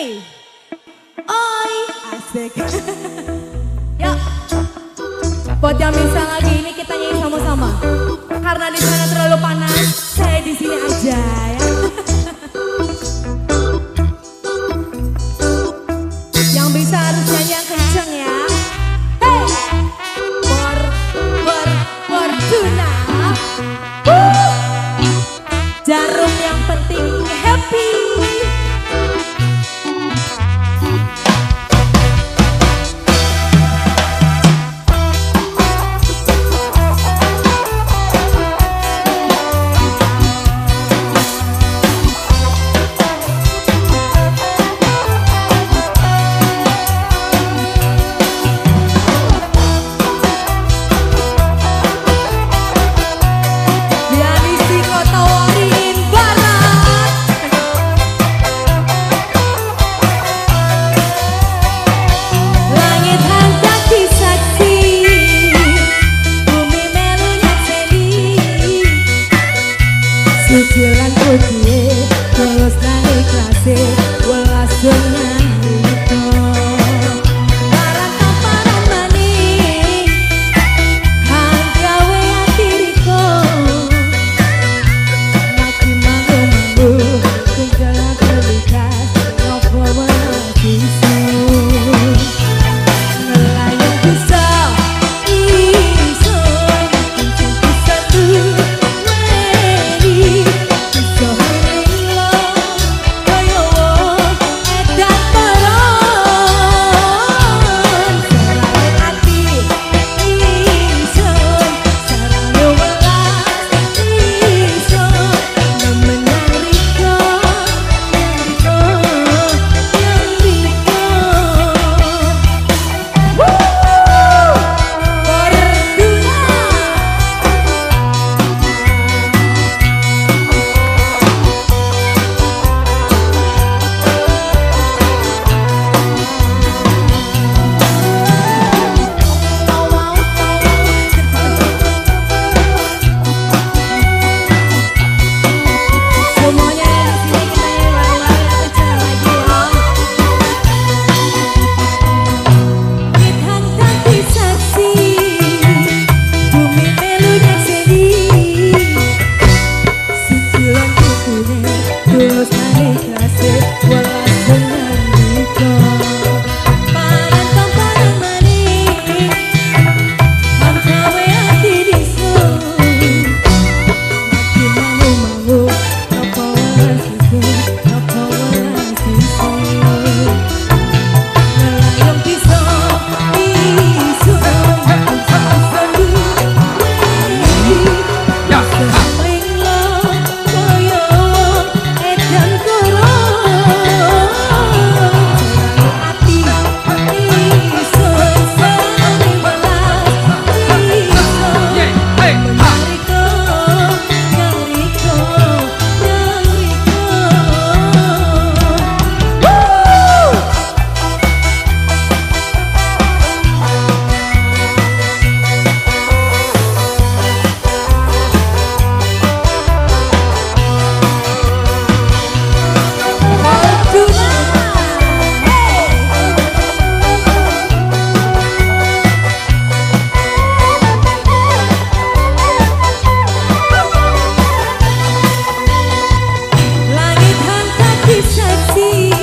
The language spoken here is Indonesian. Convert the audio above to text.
Oi, asik. Yuk, ya. buat yang bisa lagi ini kita nyanyi sama-sama. Karena di sana terlalu panas. see.